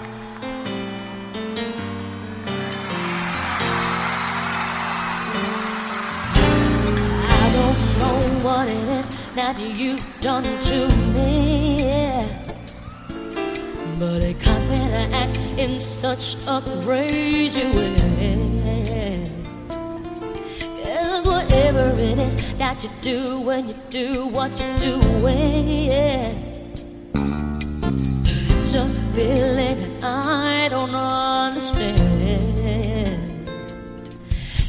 I don't know what it is that you've done to me. But it caused me to act in such a crazy way. Whatever it is that you do when you do what you're doing, it's a feeling don't understand.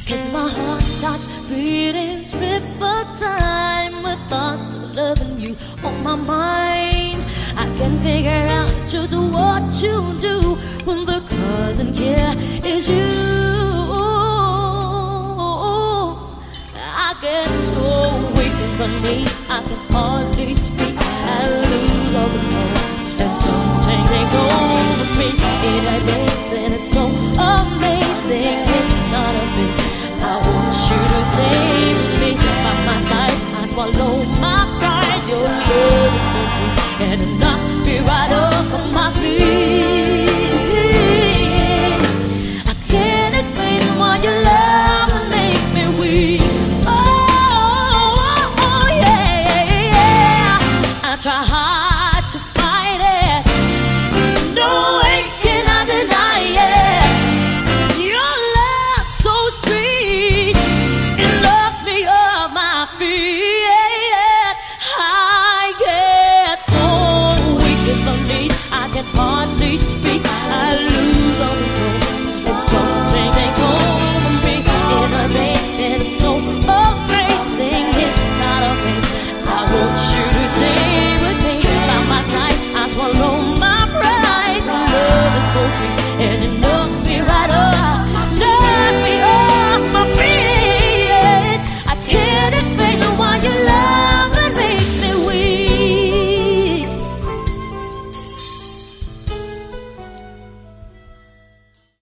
Cause my heart starts beating triple time with thoughts of loving you on my mind. I can figure out just what to do when the cousin here is you. I get so weak my knees, I can hardly speak. swallow my pride. Your love is so sweet, and it knocks me right off of my feet. I can't explain why your love makes me weak. Oh, oh, oh yeah, yeah, yeah. I try hard. so sweet and